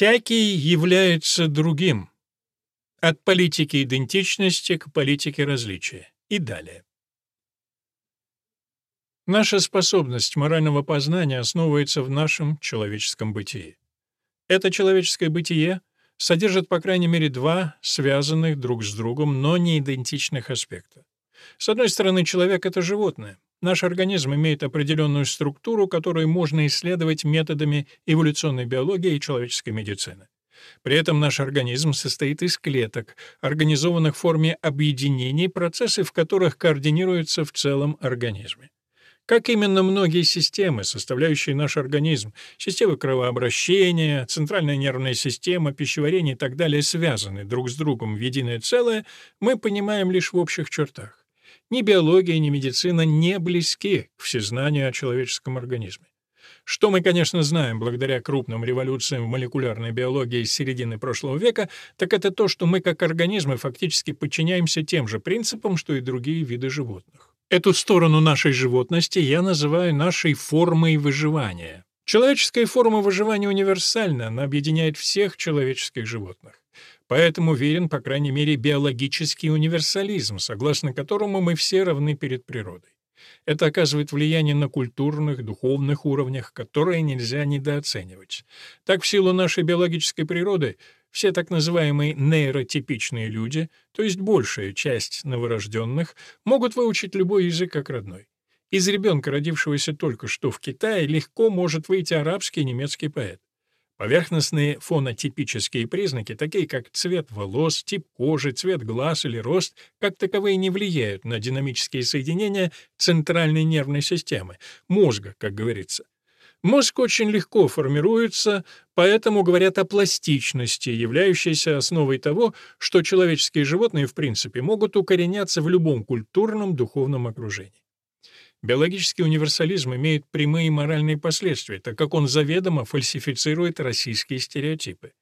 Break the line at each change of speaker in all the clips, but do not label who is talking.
Всякий является другим. От политики идентичности к политике различия. И далее. Наша способность морального познания основывается в нашем человеческом бытии. Это человеческое бытие содержит по крайней мере два связанных друг с другом, но не идентичных аспекта. С одной стороны, человек — это животное. Наш организм имеет определенную структуру, которую можно исследовать методами эволюционной биологии и человеческой медицины. При этом наш организм состоит из клеток, организованных в форме объединений, процессы в которых координируются в целом организме. Как именно многие системы, составляющие наш организм, системы кровообращения, центральная нервная система, пищеварение и так далее, связаны друг с другом в единое целое, мы понимаем лишь в общих чертах. Ни биология, ни медицина не близки к всезнанию о человеческом организме. Что мы, конечно, знаем благодаря крупным революциям в молекулярной биологии с середины прошлого века, так это то, что мы как организмы фактически подчиняемся тем же принципам, что и другие виды животных. Эту сторону нашей животности я называю нашей формой выживания. Человеческая форма выживания универсальна, она объединяет всех человеческих животных. Поэтому верен, по крайней мере, биологический универсализм, согласно которому мы все равны перед природой. Это оказывает влияние на культурных, духовных уровнях, которые нельзя недооценивать. Так, в силу нашей биологической природы, все так называемые нейротипичные люди, то есть большая часть новорожденных, могут выучить любой язык как родной. Из ребенка, родившегося только что в Китае, легко может выйти арабский и немецкий поэт. Поверхностные фонотипические признаки, такие как цвет волос, тип кожи, цвет глаз или рост, как таковые не влияют на динамические соединения центральной нервной системы, мозга, как говорится. Мозг очень легко формируется, поэтому говорят о пластичности, являющейся основой того, что человеческие животные в принципе могут укореняться в любом культурном, духовном окружении. Биологический универсализм имеет прямые моральные последствия, так как он заведомо фальсифицирует российские стереотипы.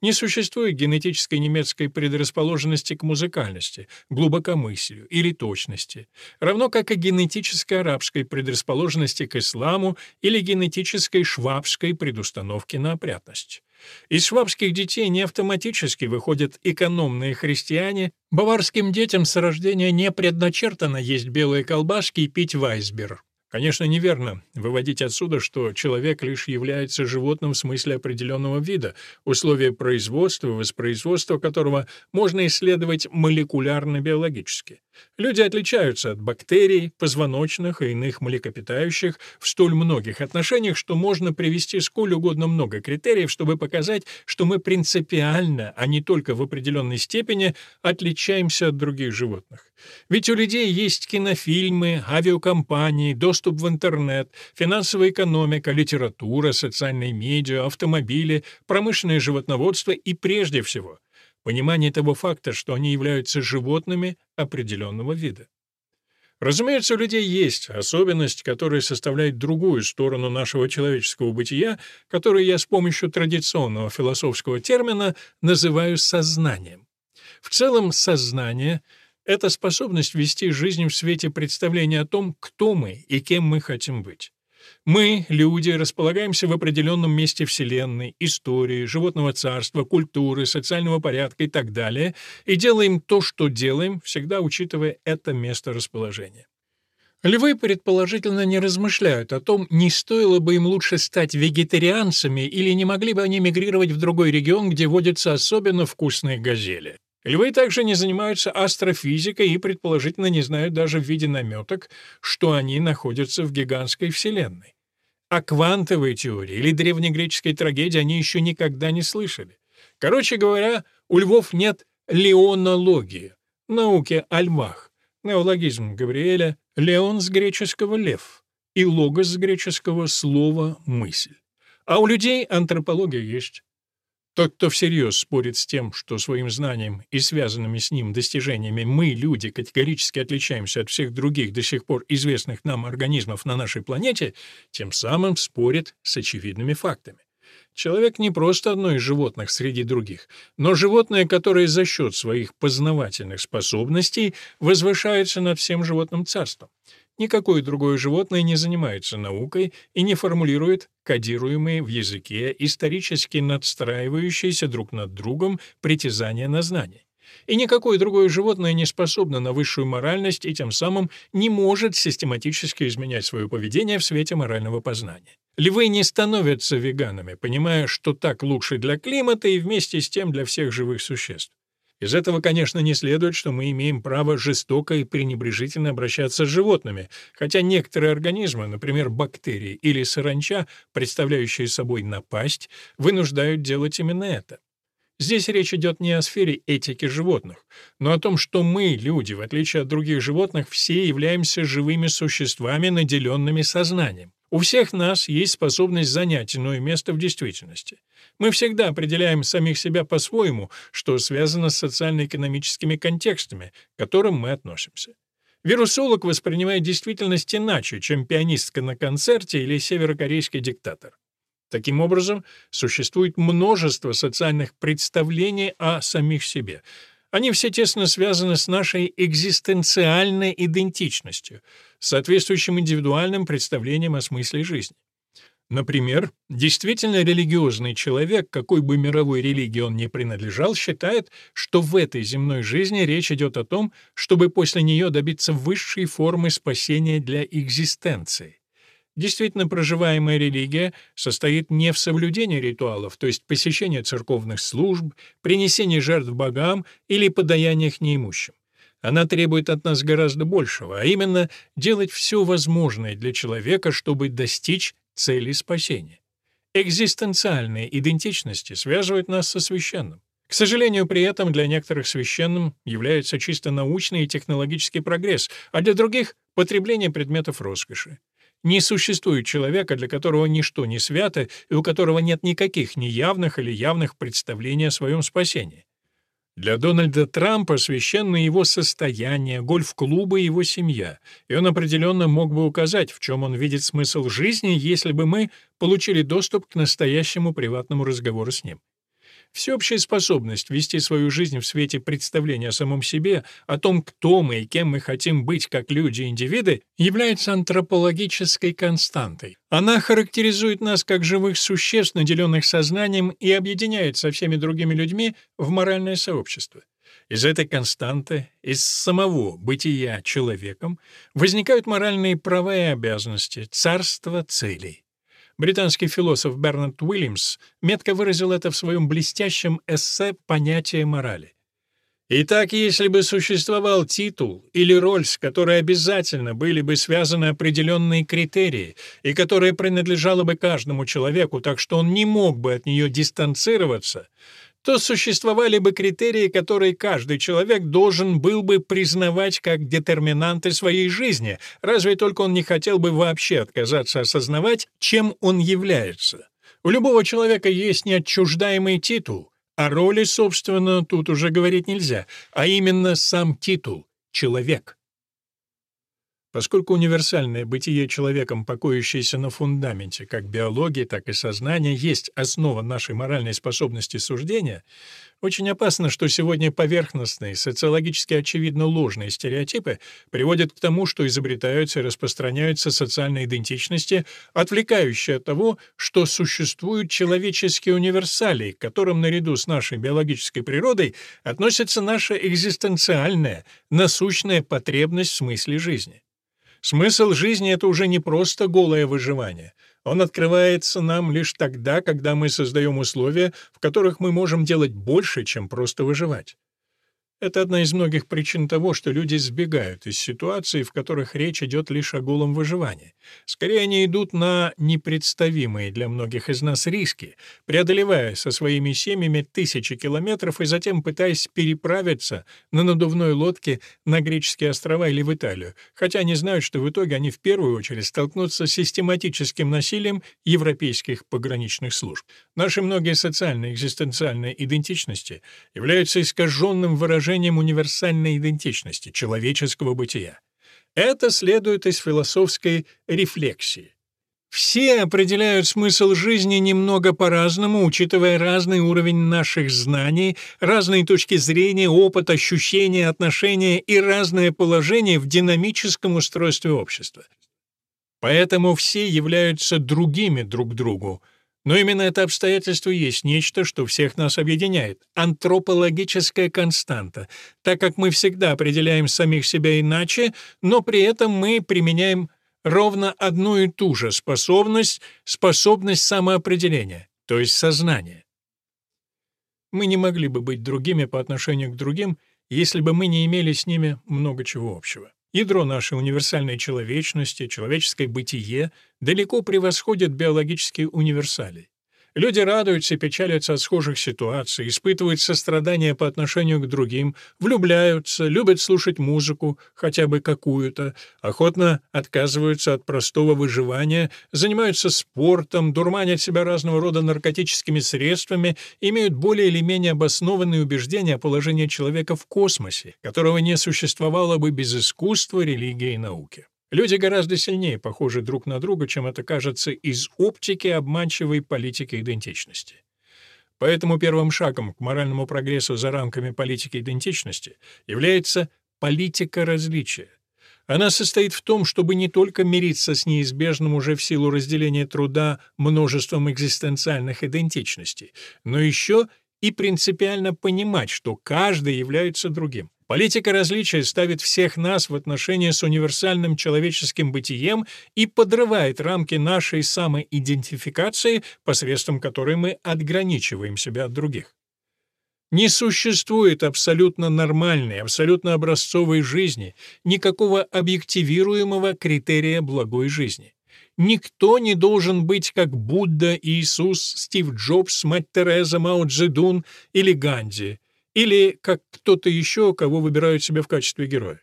Не существует генетической немецкой предрасположенности к музыкальности, глубокомыслию или точности, равно как и генетической арабской предрасположенности к исламу или генетической швабской предустановке на опрятность. Из швабских детей не автоматически выходят экономные христиане, баварским детям с рождения не предначертано есть белые колбаски и пить вайсбер. Конечно, неверно выводить отсюда, что человек лишь является животным в смысле определенного вида, условия производства воспроизводства которого можно исследовать молекулярно-биологически. Люди отличаются от бактерий, позвоночных и иных млекопитающих в столь многих отношениях, что можно привести сколь угодно много критериев, чтобы показать, что мы принципиально, а не только в определенной степени, отличаемся от других животных. Ведь у людей есть кинофильмы, авиакомпании, доступ в интернет, финансовая экономика, литература, социальные медиа, автомобили, промышленное животноводство и, прежде всего, понимание того факта, что они являются животными определенного вида. Разумеется, у людей есть особенность, которая составляет другую сторону нашего человеческого бытия, которую я с помощью традиционного философского термина называю сознанием. В целом, сознание — это способность вести жизнь в свете представления о том, кто мы и кем мы хотим быть. Мы, люди, располагаемся в определенном месте Вселенной, истории, животного царства, культуры, социального порядка и так далее, и делаем то, что делаем, всегда учитывая это место расположения. Львы, предположительно, не размышляют о том, не стоило бы им лучше стать вегетарианцами или не могли бы они мигрировать в другой регион, где водятся особенно вкусные газели. Львы также не занимаются астрофизикой и, предположительно, не знают даже в виде наметок, что они находятся в гигантской Вселенной. О квантовой теории или древнегреческой трагедии они еще никогда не слышали. Короче говоря, у львов нет леонологии, науки о львах. Неологизм Габриэля — леон с греческого «лев» и логос с греческого слова «мысль». А у людей антропология есть. Тот, кто всерьез спорит с тем, что своим знанием и связанными с ним достижениями мы, люди, категорически отличаемся от всех других до сих пор известных нам организмов на нашей планете, тем самым спорит с очевидными фактами. Человек не просто одно из животных среди других, но животное, которое за счет своих познавательных способностей возвышается над всем животным царством. Никакое другое животное не занимается наукой и не формулирует кодируемые в языке исторически надстраивающиеся друг над другом притязания на знание. И никакое другое животное не способно на высшую моральность и тем самым не может систематически изменять свое поведение в свете морального познания. Львы не становятся веганами, понимая, что так лучше для климата и вместе с тем для всех живых существ. Из этого, конечно, не следует, что мы имеем право жестоко и пренебрежительно обращаться с животными, хотя некоторые организмы, например, бактерии или саранча, представляющие собой напасть, вынуждают делать именно это. Здесь речь идет не о сфере этики животных, но о том, что мы, люди, в отличие от других животных, все являемся живыми существами, наделенными сознанием. У всех нас есть способность занять иное место в действительности. Мы всегда определяем самих себя по-своему, что связано с социально-экономическими контекстами, к которым мы относимся. Вирусолог воспринимает действительность иначе, чем пианистка на концерте или северокорейский диктатор. Таким образом, существует множество социальных представлений о самих себе. Они все тесно связаны с нашей экзистенциальной идентичностью, соответствующим индивидуальным представлением о смысле жизни. Например, действительно религиозный человек, какой бы мировой религии он ни принадлежал, считает, что в этой земной жизни речь идет о том, чтобы после нее добиться высшей формы спасения для экзистенции. Действительно проживаемая религия состоит не в соблюдении ритуалов, то есть посещении церковных служб, принесении жертв богам или подаяниях неимущим. Она требует от нас гораздо большего, а именно делать все возможное для человека, чтобы достичь цели спасения. Экзистенциальные идентичности связывают нас со священным. К сожалению, при этом для некоторых священным является чисто научный и технологический прогресс, а для других — потребление предметов роскоши. Не существует человека, для которого ничто не свято и у которого нет никаких неявных или явных представлений о своем спасении. Для Дональда Трампа священны его состояние, гольф-клубы и его семья, и он определенно мог бы указать, в чем он видит смысл жизни, если бы мы получили доступ к настоящему приватному разговору с ним. Всеобщая способность вести свою жизнь в свете представления о самом себе, о том, кто мы и кем мы хотим быть как люди-индивиды, является антропологической константой. Она характеризует нас как живых существ, наделенных сознанием, и объединяет со всеми другими людьми в моральное сообщество. Из этой константы, из самого бытия человеком, возникают моральные права и обязанности, царство целей. Британский философ Бернард Уильямс метко выразил это в своем блестящем эссе «Понятие морали». Итак, если бы существовал титул или роль, с которой обязательно были бы связаны определенные критерии, и которая принадлежала бы каждому человеку, так что он не мог бы от нее дистанцироваться, то существовали бы критерии, которые каждый человек должен был бы признавать как детерминанты своей жизни, разве только он не хотел бы вообще отказаться осознавать, чем он является. У любого человека есть неотчуждаемый титул, а роли, собственно, тут уже говорить нельзя, а именно сам титул — человек. Поскольку универсальное бытие человеком, покоящееся на фундаменте как биологии, так и сознания, есть основа нашей моральной способности суждения, очень опасно, что сегодня поверхностные, социологически очевидно ложные стереотипы приводят к тому, что изобретаются и распространяются социальные идентичности, отвлекающие от того, что существуют человеческие универсалии, к которым наряду с нашей биологической природой относится наша экзистенциальная, насущная потребность в смысле жизни. Смысл жизни — это уже не просто голое выживание. Он открывается нам лишь тогда, когда мы создаем условия, в которых мы можем делать больше, чем просто выживать. Это одна из многих причин того, что люди сбегают из ситуаций, в которых речь идет лишь о голом выживании. Скорее, они идут на непредставимые для многих из нас риски, преодолевая со своими семьями тысячи километров и затем пытаясь переправиться на надувной лодке на греческие острова или в Италию, хотя они знают, что в итоге они в первую очередь столкнутся с систематическим насилием европейских пограничных служб. Наши многие социальные экзистенциальные идентичности являются искаженным выражением выражением универсальной идентичности, человеческого бытия. Это следует из философской рефлексии. Все определяют смысл жизни немного по-разному, учитывая разный уровень наших знаний, разные точки зрения, опыт, ощущения, отношения и разное положение в динамическом устройстве общества. Поэтому все являются другими друг другу. Но именно это обстоятельство есть нечто, что всех нас объединяет — антропологическая константа, так как мы всегда определяем самих себя иначе, но при этом мы применяем ровно одну и ту же способность, способность самоопределения, то есть сознания. Мы не могли бы быть другими по отношению к другим, если бы мы не имели с ними много чего общего. Ядро нашей универсальной человечности, человеческое бытие далеко превосходит биологические универсалии. Люди радуются и печалятся от схожих ситуаций, испытывают сострадание по отношению к другим, влюбляются, любят слушать музыку, хотя бы какую-то, охотно отказываются от простого выживания, занимаются спортом, дурманят себя разного рода наркотическими средствами, имеют более или менее обоснованные убеждения о положении человека в космосе, которого не существовало бы без искусства, религии и науки. Люди гораздо сильнее похожи друг на друга, чем это кажется из оптики обманчивой политики идентичности. Поэтому первым шагом к моральному прогрессу за рамками политики идентичности является политика различия. Она состоит в том, чтобы не только мириться с неизбежным уже в силу разделения труда множеством экзистенциальных идентичностей, но еще и принципиально понимать, что каждый является другим. Политика различия ставит всех нас в отношении с универсальным человеческим бытием и подрывает рамки нашей самоидентификации, посредством которой мы отграничиваем себя от других. Не существует абсолютно нормальной, абсолютно образцовой жизни, никакого объективируемого критерия благой жизни. Никто не должен быть как Будда, Иисус, Стив Джобс, мать Тереза, Мао Цзэдун или Ганди, или как кто-то еще, кого выбирают себе в качестве героя.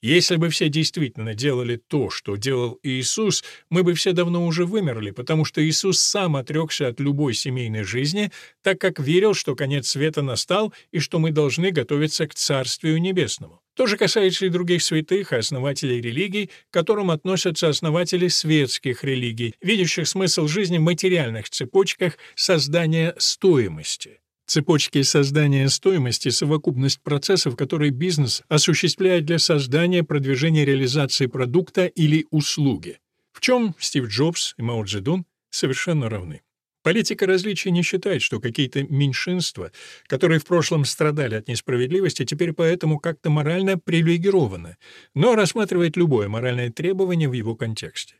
Если бы все действительно делали то, что делал Иисус, мы бы все давно уже вымерли, потому что Иисус сам отрекся от любой семейной жизни, так как верил, что конец света настал и что мы должны готовиться к Царствию Небесному. То же касается и других святых основателей религий, к которым относятся основатели светских религий, видящих смысл жизни в материальных цепочках создания стоимости. Цепочки создания стоимости — совокупность процессов, которые бизнес осуществляет для создания, продвижения реализации продукта или услуги. В чем Стив Джобс и Мао Цзэдун совершенно равны. Политика различий не считает, что какие-то меньшинства, которые в прошлом страдали от несправедливости, теперь поэтому как-то морально привилегированы, но рассматривает любое моральное требование в его контексте.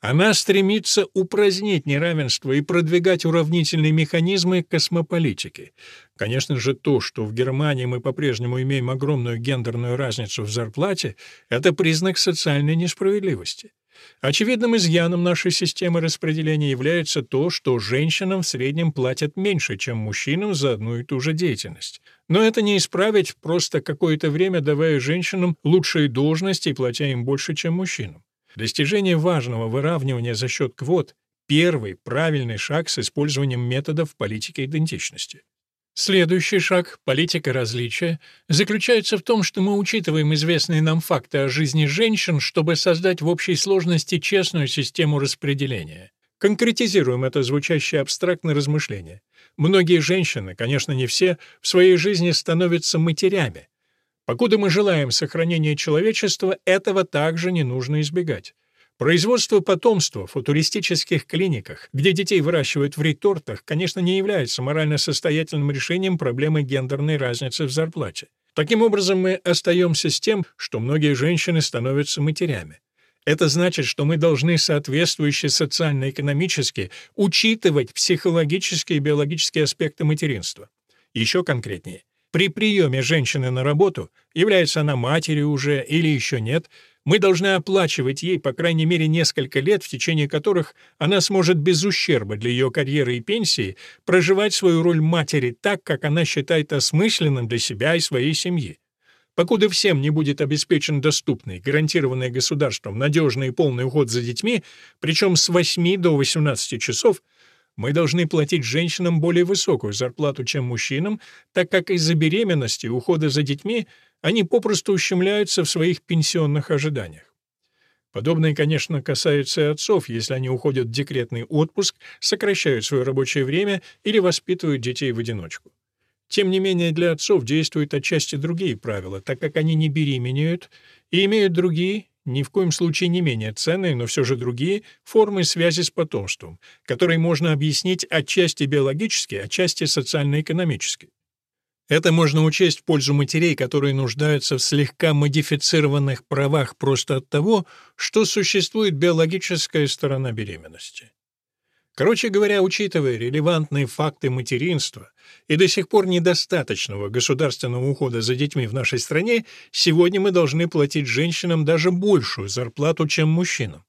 Она стремится упразднить неравенство и продвигать уравнительные механизмы космополитики. Конечно же, то, что в Германии мы по-прежнему имеем огромную гендерную разницу в зарплате, это признак социальной несправедливости. Очевидным изъяном нашей системы распределения является то, что женщинам в среднем платят меньше, чем мужчинам за одну и ту же деятельность. Но это не исправить, просто какое-то время давая женщинам лучшие должности и платя им больше, чем мужчинам. Достижение важного выравнивания за счет квот — первый правильный шаг с использованием методов политики идентичности. Следующий шаг — политика различия — заключается в том, что мы учитываем известные нам факты о жизни женщин, чтобы создать в общей сложности честную систему распределения. Конкретизируем это звучащее абстрактное размышление. Многие женщины, конечно, не все, в своей жизни становятся матерями, Покуда мы желаем сохранения человечества, этого также не нужно избегать. Производство потомства в футуристических клиниках, где детей выращивают в ретортах, конечно, не является морально состоятельным решением проблемы гендерной разницы в зарплате. Таким образом, мы остаемся с тем, что многие женщины становятся матерями. Это значит, что мы должны соответствующе социально-экономически учитывать психологические и биологические аспекты материнства. Еще конкретнее, при приеме женщины на работу, является она матерью уже или еще нет, мы должны оплачивать ей по крайней мере несколько лет, в течение которых она сможет без ущерба для ее карьеры и пенсии проживать свою роль матери так, как она считает осмысленным для себя и своей семьи. Покуда всем не будет обеспечен доступный, гарантированный государством надежный и полный уход за детьми, причем с 8 до 18 часов – мы должны платить женщинам более высокую зарплату, чем мужчинам, так как из-за беременности ухода за детьми они попросту ущемляются в своих пенсионных ожиданиях. Подобное, конечно, касается и отцов, если они уходят в декретный отпуск, сокращают свое рабочее время или воспитывают детей в одиночку. Тем не менее, для отцов действуют отчасти другие правила, так как они не беременеют и имеют другие, ни в коем случае не менее ценные, но все же другие, формы связи с потомством, которые можно объяснить отчасти биологически, отчасти социально-экономически. Это можно учесть в пользу матерей, которые нуждаются в слегка модифицированных правах просто от того, что существует биологическая сторона беременности. Короче говоря, учитывая релевантные факты материнства и до сих пор недостаточного государственного ухода за детьми в нашей стране, сегодня мы должны платить женщинам даже большую зарплату, чем мужчинам.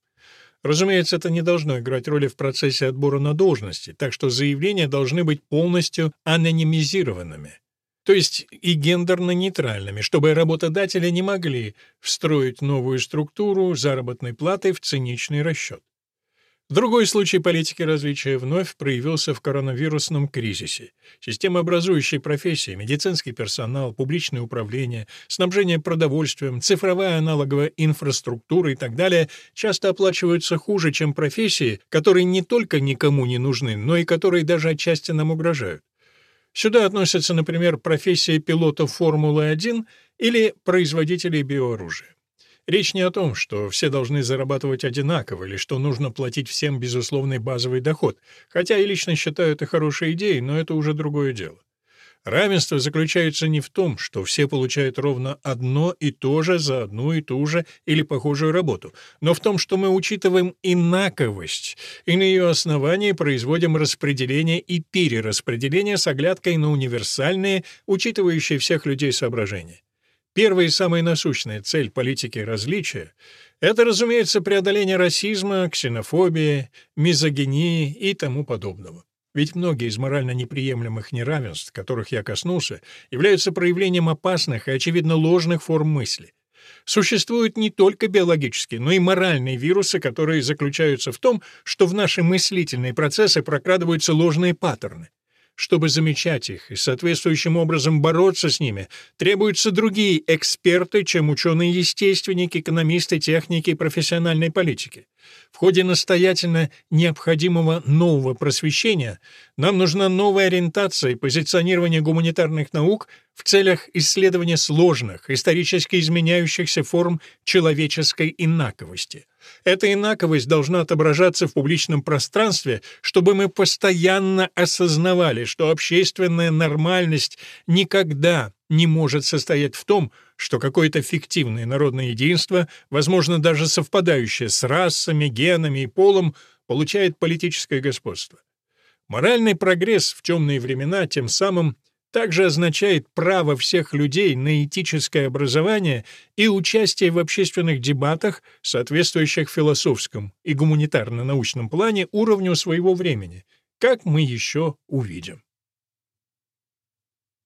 Разумеется, это не должно играть роли в процессе отбора на должности, так что заявления должны быть полностью анонимизированными то есть и гендерно-нейтральными, чтобы работодатели не могли встроить новую структуру заработной платы в циничный расчет. Другой случай политики различия вновь проявился в коронавирусном кризисе. Системообразующие профессии, медицинский персонал, публичное управление, снабжение продовольствием, цифровая аналоговая инфраструктура и так далее часто оплачиваются хуже, чем профессии, которые не только никому не нужны, но и которые даже отчасти нам угрожают. Сюда относятся, например, профессия пилотов Формулы-1 или производителей биооружия. Речь не о том, что все должны зарабатывать одинаково или что нужно платить всем безусловный базовый доход, хотя я лично считаю это хорошей идеей, но это уже другое дело. Равенство заключается не в том, что все получают ровно одно и то же за одну и ту же или похожую работу, но в том, что мы учитываем инаковость и на ее основании производим распределение и перераспределение с оглядкой на универсальные, учитывающие всех людей соображения. Первая и самая насущная цель политики различия — это, разумеется, преодоление расизма, ксенофобии, мизогинии и тому подобного. Ведь многие из морально неприемлемых неравенств, которых я коснулся, являются проявлением опасных и, очевидно, ложных форм мысли. Существуют не только биологические, но и моральные вирусы, которые заключаются в том, что в наши мыслительные процессы прокрадываются ложные паттерны. Чтобы замечать их и соответствующим образом бороться с ними, требуются другие эксперты, чем ученые-естественники, экономисты, техники и профессиональной политики. В ходе настоятельно необходимого нового просвещения нам нужна новая ориентация и позиционирование гуманитарных наук в целях исследования сложных, исторически изменяющихся форм человеческой инаковости. Эта инаковость должна отображаться в публичном пространстве, чтобы мы постоянно осознавали, что общественная нормальность никогда не может состоять в том, что какое-то фиктивное народное единство, возможно, даже совпадающее с расами, генами и полом, получает политическое господство. Моральный прогресс в темные времена тем самым также означает право всех людей на этическое образование и участие в общественных дебатах, соответствующих философском и гуманитарно-научном плане уровню своего времени, как мы еще увидим.